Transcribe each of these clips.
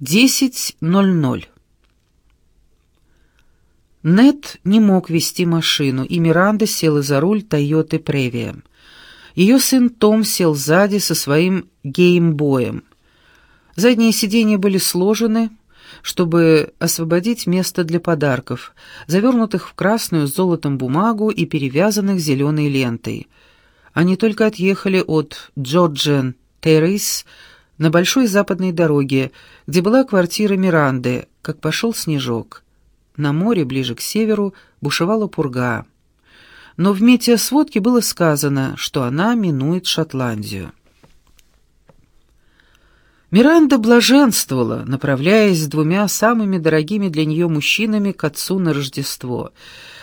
10.00. Нет не мог вести машину, и Миранда села за руль Тойоты Превия. Ее сын Том сел сзади со своим геймбоем. Задние сиденья были сложены, чтобы освободить место для подарков, завернутых в красную с золотом бумагу и перевязанных зеленой лентой. Они только отъехали от Джорджен Террис на большой западной дороге, где была квартира Миранды, как пошел снежок. На море, ближе к северу, бушевала пурга. Но в метеосводке было сказано, что она минует Шотландию. Миранда блаженствовала, направляясь с двумя самыми дорогими для нее мужчинами к отцу на Рождество.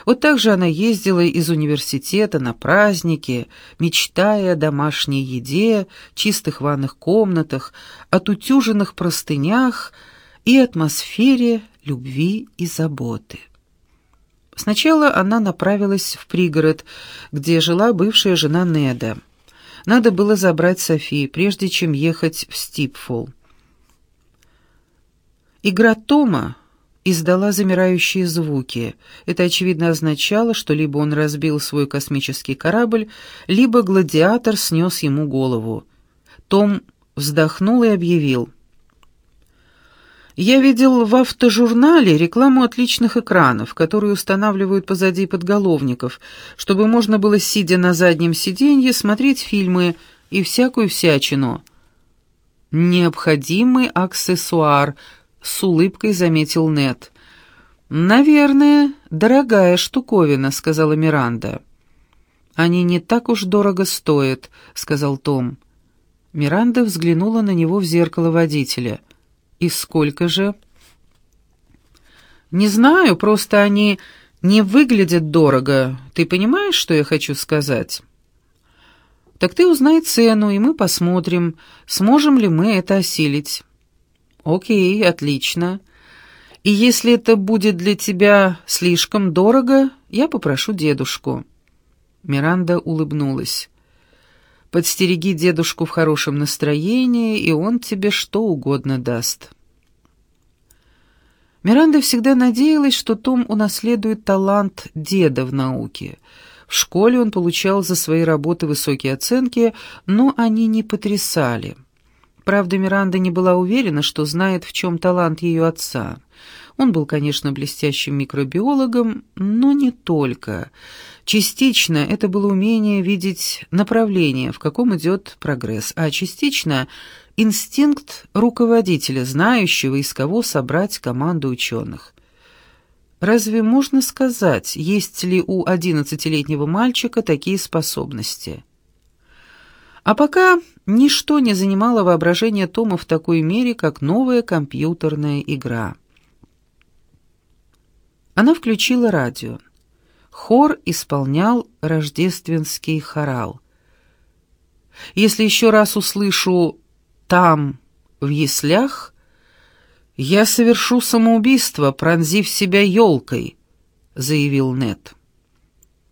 Вот так же она ездила из университета на праздники, мечтая о домашней еде, чистых ванных комнатах, отутюженных простынях и атмосфере любви и заботы. Сначала она направилась в пригород, где жила бывшая жена Неда. Надо было забрать Софи, прежде чем ехать в Стипфол. Игра Тома издала замирающие звуки. Это, очевидно, означало, что либо он разбил свой космический корабль, либо гладиатор снес ему голову. Том вздохнул и объявил — я видел в автожурнале рекламу отличных экранов, которые устанавливают позади подголовников, чтобы можно было, сидя на заднем сиденье, смотреть фильмы и всякую всячину. «Необходимый аксессуар», — с улыбкой заметил Нет. «Наверное, дорогая штуковина», — сказала Миранда. «Они не так уж дорого стоят», — сказал Том. Миранда взглянула на него в зеркало водителя — «И сколько же?» «Не знаю, просто они не выглядят дорого. Ты понимаешь, что я хочу сказать?» «Так ты узнай цену, и мы посмотрим, сможем ли мы это осилить». «Окей, отлично. И если это будет для тебя слишком дорого, я попрошу дедушку». Миранда улыбнулась. Подстереги дедушку в хорошем настроении, и он тебе что угодно даст. Миранда всегда надеялась, что Том унаследует талант деда в науке. В школе он получал за свои работы высокие оценки, но они не потрясали. Правда, Миранда не была уверена, что знает, в чем талант ее отца. Он был, конечно, блестящим микробиологом, но не только. Частично это было умение видеть направление, в каком идет прогресс, а частично — инстинкт руководителя, знающего, из кого собрать команду ученых. Разве можно сказать, есть ли у одиннадцатилетнего мальчика такие способности? А пока ничто не занимало воображение Тома в такой мере, как новая компьютерная игра. Она включила радио. Хор исполнял рождественский хорал. Если еще раз услышу «там, в яслях», я совершу самоубийство, пронзив себя елкой, заявил Нет.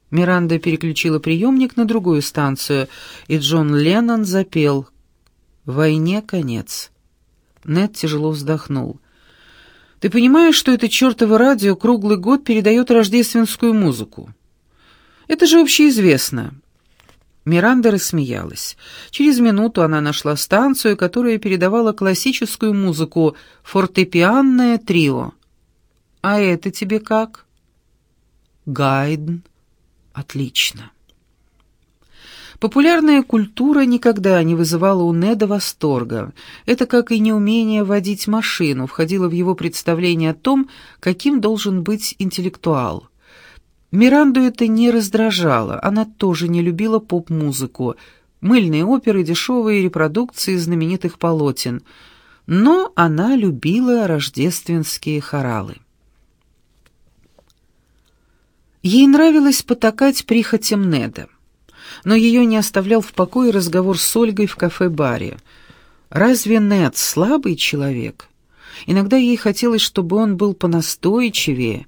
Миранда переключила приемник на другую станцию, и Джон Леннон запел «Войне конец». Нет тяжело вздохнул. Ты понимаешь, что это чертово радио круглый год передает рождественскую музыку? Это же общеизвестно». Миранда рассмеялась. Через минуту она нашла станцию, которая передавала классическую музыку «Фортепианное трио». «А это тебе как?» «Гайден». «Отлично». Популярная культура никогда не вызывала у Неда восторга. Это, как и неумение водить машину, входило в его представление о том, каким должен быть интеллектуал. Миранду это не раздражало, она тоже не любила поп-музыку, мыльные оперы, дешевые репродукции знаменитых полотен, но она любила рождественские хоралы. Ей нравилось потакать прихотям Неда но ее не оставлял в покое разговор с Ольгой в кафе-баре. Разве Нед слабый человек? Иногда ей хотелось, чтобы он был понастойчивее.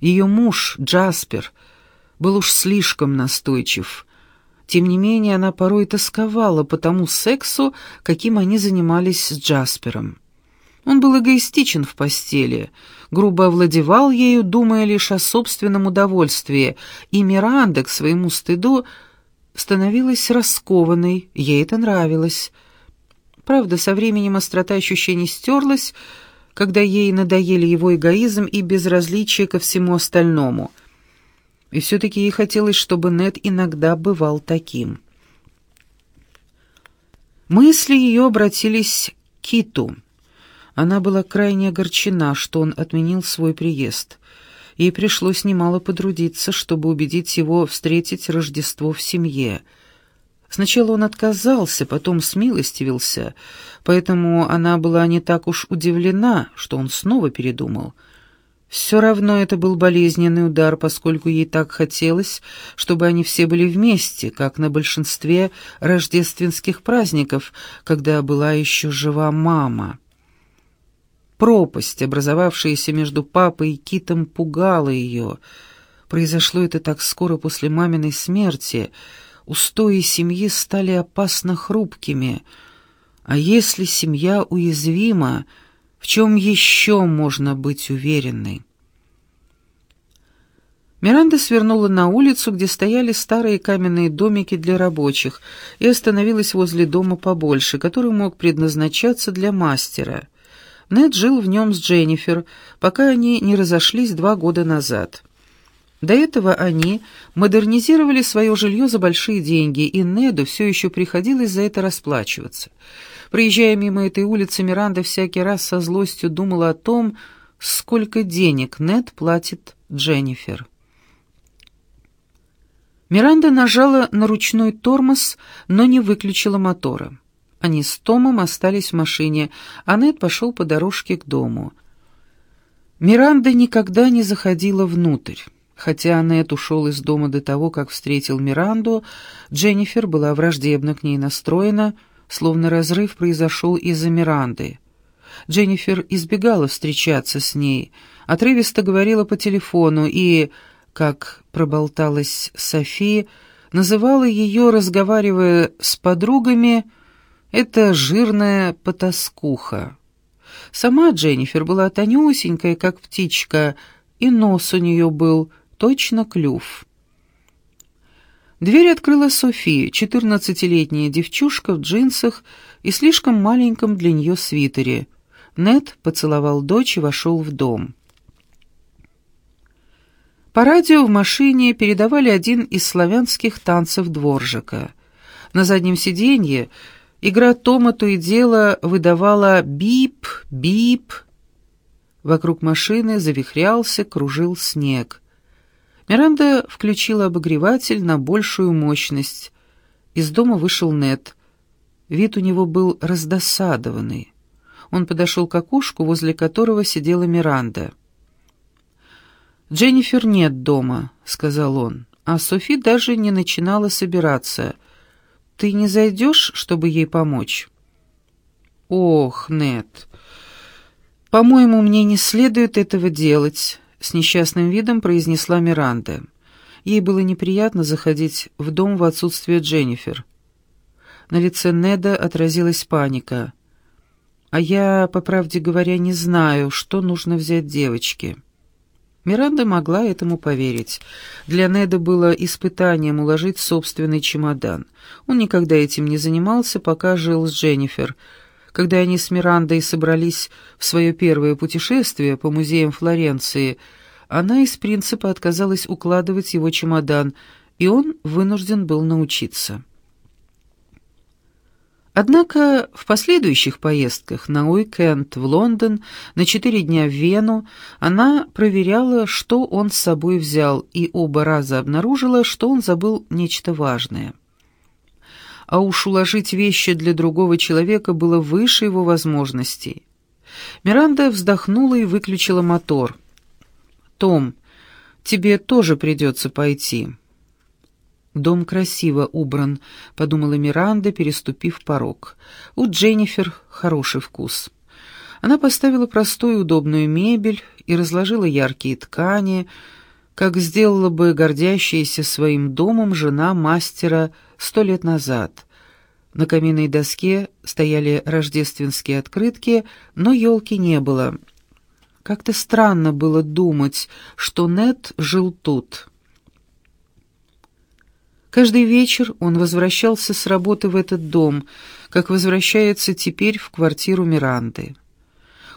Ее муж, Джаспер, был уж слишком настойчив. Тем не менее, она порой тосковала по тому сексу, каким они занимались с Джаспером. Он был эгоистичен в постели, грубо овладевал ею, думая лишь о собственном удовольствии, и Миранда, к своему стыду, становилась раскованной, ей это нравилось. Правда, со временем острота ощущений стерлась, когда ей надоели его эгоизм и безразличие ко всему остальному. И все-таки ей хотелось, чтобы Нед иногда бывал таким. Мысли ее обратились к Киту. Она была крайне огорчена, что он отменил свой приезд. Ей пришлось немало потрудиться, чтобы убедить его встретить Рождество в семье. Сначала он отказался, потом смилостивился, поэтому она была не так уж удивлена, что он снова передумал. Все равно это был болезненный удар, поскольку ей так хотелось, чтобы они все были вместе, как на большинстве рождественских праздников, когда была еще жива мама. Пропасть, образовавшаяся между папой и Китом, пугала ее. Произошло это так скоро после маминой смерти. Устои семьи стали опасно хрупкими. А если семья уязвима, в чем еще можно быть уверенной? Миранда свернула на улицу, где стояли старые каменные домики для рабочих, и остановилась возле дома побольше, который мог предназначаться для мастера — Нед жил в нем с Дженнифер, пока они не разошлись два года назад. До этого они модернизировали свое жилье за большие деньги, и Неду все еще приходилось за это расплачиваться. Проезжая мимо этой улицы, Миранда всякий раз со злостью думала о том, сколько денег Нед платит Дженнифер. Миранда нажала на ручной тормоз, но не выключила мотора. Они с Томом остались в машине, а Нед пошел по дорожке к дому. Миранда никогда не заходила внутрь. Хотя Нед ушел из дома до того, как встретил Миранду, Дженнифер была враждебно к ней настроена, словно разрыв произошел из-за Миранды. Дженнифер избегала встречаться с ней, отрывисто говорила по телефону и, как проболталась София, называла ее, разговаривая с подругами, это жирная потаскуха. Сама Дженнифер была тонюсенькая, как птичка, и нос у нее был точно клюв. Дверь открыла София, четырнадцатилетняя девчушка в джинсах и слишком маленьком для нее свитере. Нед поцеловал дочь и вошел в дом. По радио в машине передавали один из славянских танцев дворжика. На заднем сиденье Игра Тома то и дело выдавала бип, бип. Вокруг машины завихрялся, кружил снег. Миранда включила обогреватель на большую мощность. Из дома вышел Нет. Вид у него был раздосадованный. Он подошел к окошку, возле которого сидела Миранда. «Дженнифер нет дома», — сказал он, а Софи даже не начинала собираться — ты не зайдешь, чтобы ей помочь?» «Ох, Нет. По-моему, мне не следует этого делать», — с несчастным видом произнесла Миранда. Ей было неприятно заходить в дом в отсутствие Дженнифер. На лице Неда отразилась паника. «А я, по правде говоря, не знаю, что нужно взять девочке». Миранда могла этому поверить. Для Неда было испытанием уложить собственный чемодан. Он никогда этим не занимался, пока жил с Дженнифер. Когда они с Мирандой собрались в свое первое путешествие по музеям Флоренции, она из принципа отказалась укладывать его чемодан, и он вынужден был научиться. Однако в последующих поездках на уикенд в Лондон, на четыре дня в Вену, она проверяла, что он с собой взял, и оба раза обнаружила, что он забыл нечто важное. А уж уложить вещи для другого человека было выше его возможностей. Миранда вздохнула и выключила мотор. «Том, тебе тоже придется пойти». «Дом красиво убран», — подумала Миранда, переступив порог. «У Дженнифер хороший вкус». Она поставила простую удобную мебель и разложила яркие ткани, как сделала бы гордящаяся своим домом жена мастера сто лет назад. На каминной доске стояли рождественские открытки, но елки не было. Как-то странно было думать, что Нет жил тут. Каждый вечер он возвращался с работы в этот дом, как возвращается теперь в квартиру Миранды.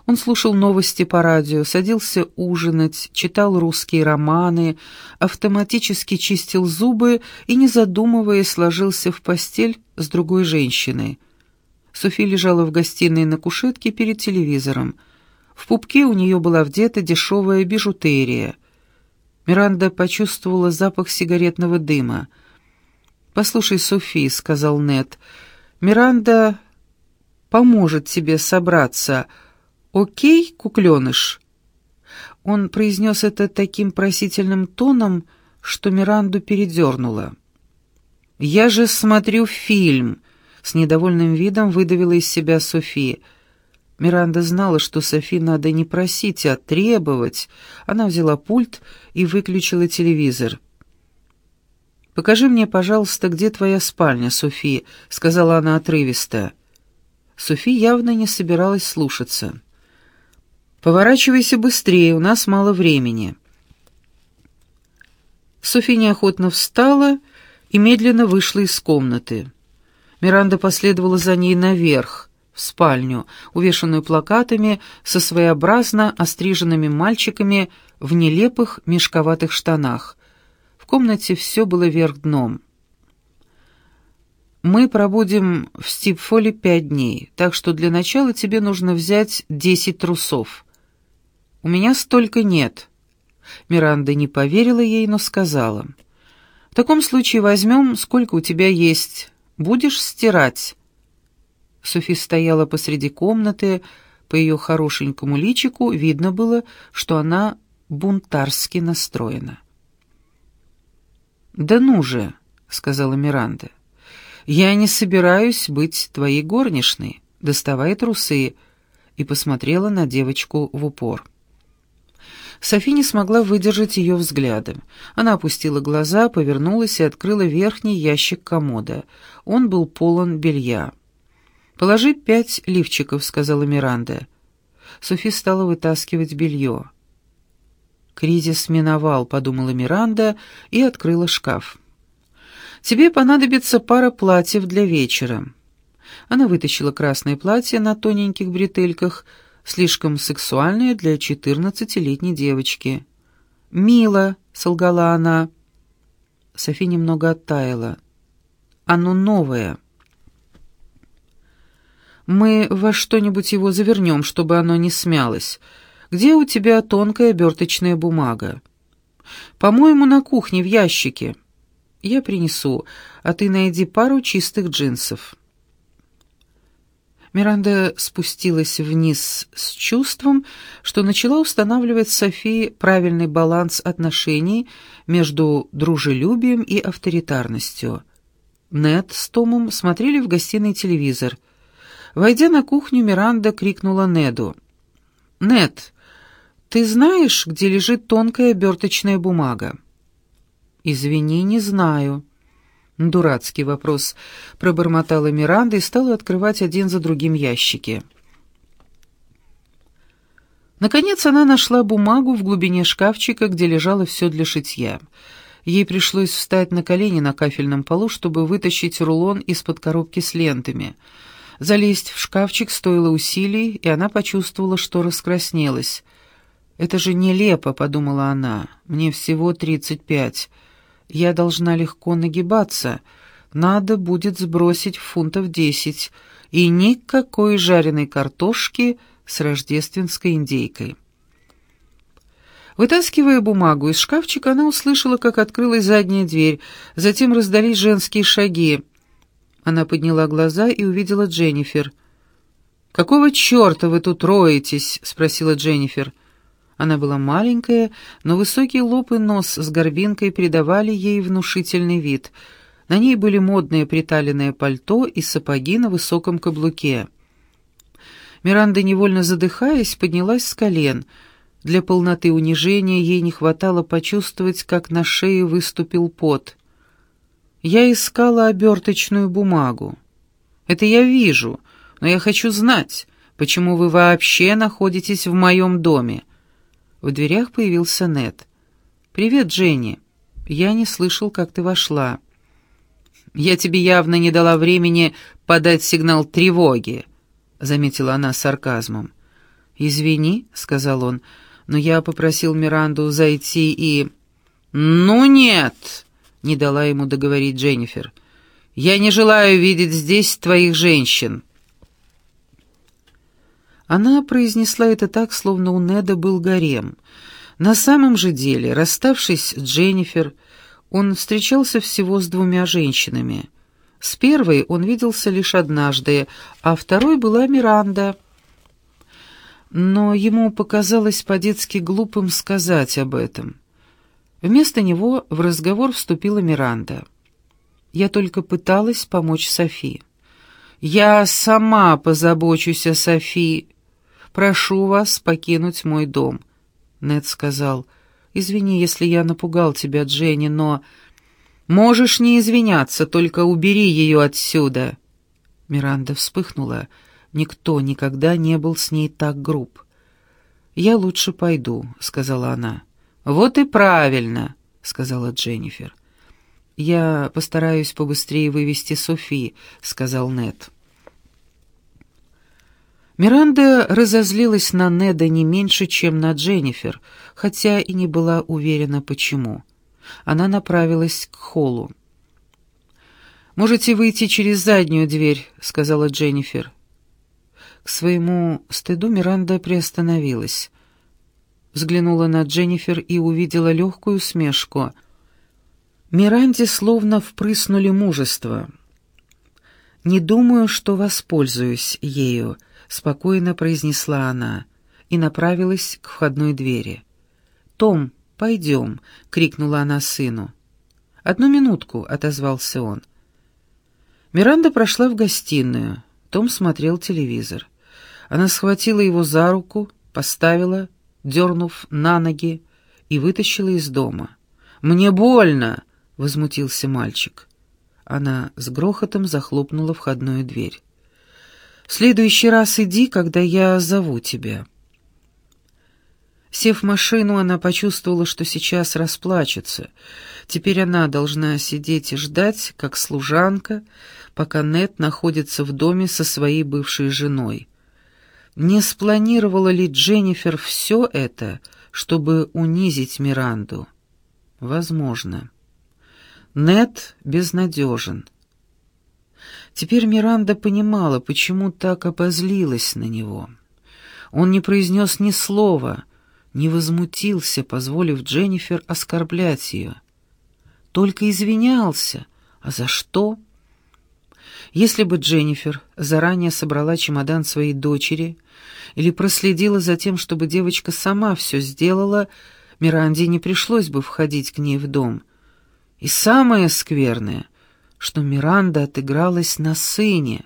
Он слушал новости по радио, садился ужинать, читал русские романы, автоматически чистил зубы и, не задумываясь, ложился в постель с другой женщиной. Софи лежала в гостиной на кушетке перед телевизором. В пупке у нее была вдета дешевая бижутерия. Миранда почувствовала запах сигаретного дыма. «Послушай, Софи», — сказал Нед, — «Миранда поможет тебе собраться. Окей, кукленыш?» Он произнес это таким просительным тоном, что Миранду передернула. «Я же смотрю фильм», — с недовольным видом выдавила из себя Софи. Миранда знала, что Софи надо не просить, а требовать. Она взяла пульт и выключила телевизор. «Покажи мне, пожалуйста, где твоя спальня, Софи», — сказала она отрывисто. Софи явно не собиралась слушаться. «Поворачивайся быстрее, у нас мало времени». Софи неохотно встала и медленно вышла из комнаты. Миранда последовала за ней наверх, в спальню, увешанную плакатами со своеобразно остриженными мальчиками в нелепых мешковатых штанах комнате все было вверх дном. «Мы пробудем в Стипфоле пять дней, так что для начала тебе нужно взять десять трусов. У меня столько нет». Миранда не поверила ей, но сказала. «В таком случае возьмем, сколько у тебя есть. Будешь стирать». Софи стояла посреди комнаты, по ее хорошенькому личику видно было, что она бунтарски настроена. «Да ну же», — сказала Миранда, — «я не собираюсь быть твоей горничной. Доставай трусы», и посмотрела на девочку в упор. Софи не смогла выдержать ее взглядом. Она опустила глаза, повернулась и открыла верхний ящик комода. Он был полон белья. «Положи пять лифчиков», — сказала Миранда. Софи стала вытаскивать белье. «Кризис миновал», — подумала Миранда и открыла шкаф. «Тебе понадобится пара платьев для вечера». Она вытащила красное платье на тоненьких бретельках, слишком сексуальное для четырнадцатилетней девочки. «Мило», — солгала она. Софи немного оттаяла. «Оно новое». «Мы во что-нибудь его завернем, чтобы оно не смялось», где у тебя тонкая оберточная бумага? По-моему, на кухне в ящике. Я принесу, а ты найди пару чистых джинсов. Миранда спустилась вниз с чувством, что начала устанавливать с Софией правильный баланс отношений между дружелюбием и авторитарностью. Нед с Томом смотрели в гостиной телевизор. Войдя на кухню, Миранда крикнула Неду. «Нед, «Ты знаешь, где лежит тонкая оберточная бумага?» «Извини, не знаю». «Дурацкий вопрос», — пробормотала Миранда и стала открывать один за другим ящики. Наконец она нашла бумагу в глубине шкафчика, где лежало все для шитья. Ей пришлось встать на колени на кафельном полу, чтобы вытащить рулон из-под коробки с лентами. Залезть в шкафчик стоило усилий, и она почувствовала, что раскраснелась — «Это же нелепо», — подумала она. «Мне всего тридцать пять. Я должна легко нагибаться. Надо будет сбросить фунтов десять. И никакой жареной картошки с рождественской индейкой». Вытаскивая бумагу из шкафчика, она услышала, как открылась задняя дверь, затем раздались женские шаги. Она подняла глаза и увидела Дженнифер. «Какого черта вы тут роетесь?» — спросила Дженнифер. Она была маленькая, но высокий лоб и нос с горбинкой придавали ей внушительный вид. На ней были модное приталенное пальто и сапоги на высоком каблуке. Миранда, невольно задыхаясь, поднялась с колен. Для полноты унижения ей не хватало почувствовать, как на шее выступил пот. «Я искала оберточную бумагу». Это я вижу, но я хочу знать, почему вы вообще находитесь в моем доме». В дверях появился Нед. «Привет, Дженни. Я не слышал, как ты вошла». «Я тебе явно не дала времени подать сигнал тревоги», — заметила она с сарказмом. «Извини», — сказал он, — «но я попросил Миранду зайти и...» «Ну нет», — не дала ему договорить Дженнифер. «Я не желаю видеть здесь твоих женщин». Она произнесла это так, словно у Неда был гарем. На самом же деле, расставшись с Дженнифер, он встречался всего с двумя женщинами. С первой он виделся лишь однажды, а второй была Миранда. Но ему показалось по-детски глупым сказать об этом. Вместо него в разговор вступила Миранда. Я только пыталась помочь Софи. «Я сама позабочусь о Софи. Прошу вас покинуть мой дом». Нед сказал, «Извини, если я напугал тебя, Дженни, но...» «Можешь не извиняться, только убери ее отсюда». Миранда вспыхнула. Никто никогда не был с ней так груб. «Я лучше пойду», — сказала она. «Вот и правильно», — сказала Дженнифер. «Я постараюсь побыстрее вывести Софи», — сказал Нед. Миранда разозлилась на Неда не меньше, чем на Дженнифер, хотя и не была уверена, почему. Она направилась к холлу. «Можете выйти через заднюю дверь», — сказала Дженнифер. К своему стыду Миранда приостановилась взглянула на Дженнифер и увидела легкую усмешку. Миранде словно впрыснули мужество. «Не думаю, что воспользуюсь ею», — спокойно произнесла она и направилась к входной двери. «Том, пойдем», — крикнула она сыну. «Одну минутку», — отозвался он. Миранда прошла в гостиную. Том смотрел телевизор. Она схватила его за руку, поставила, дернув на ноги, и вытащила из дома. «Мне больно!» — возмутился мальчик. Она с грохотом захлопнула входную дверь. «В следующий раз иди, когда я зову тебя». Сев в машину, она почувствовала, что сейчас расплачется. Теперь она должна сидеть и ждать, как служанка, пока Нет находится в доме со своей бывшей женой. Не спланировала ли Дженнифер все это, чтобы унизить Миранду? Возможно. Нет безнадежен. Теперь Миранда понимала, почему так обозлилась на него. Он не произнес ни слова, не возмутился, позволив Дженнифер оскорблять ее. Только извинялся. А за что? Если бы Дженнифер заранее собрала чемодан своей дочери или проследила за тем, чтобы девочка сама все сделала, Миранде не пришлось бы входить к ней в дом. И самое скверное, что Миранда отыгралась на сыне.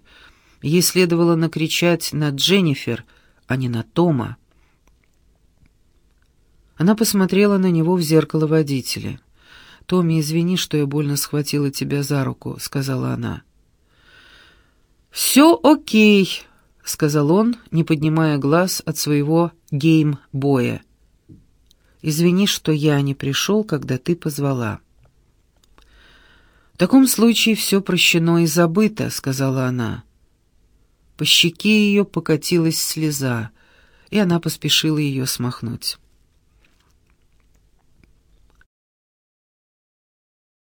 Ей следовало накричать на Дженнифер, а не на Тома. Она посмотрела на него в зеркало водителя. «Томми, извини, что я больно схватила тебя за руку», — сказала она. «Все окей», — сказал он, не поднимая глаз от своего гейм-боя. «Извини, что я не пришел, когда ты позвала». «В таком случае все прощено и забыто», — сказала она. По щеке ее покатилась слеза, и она поспешила ее смахнуть.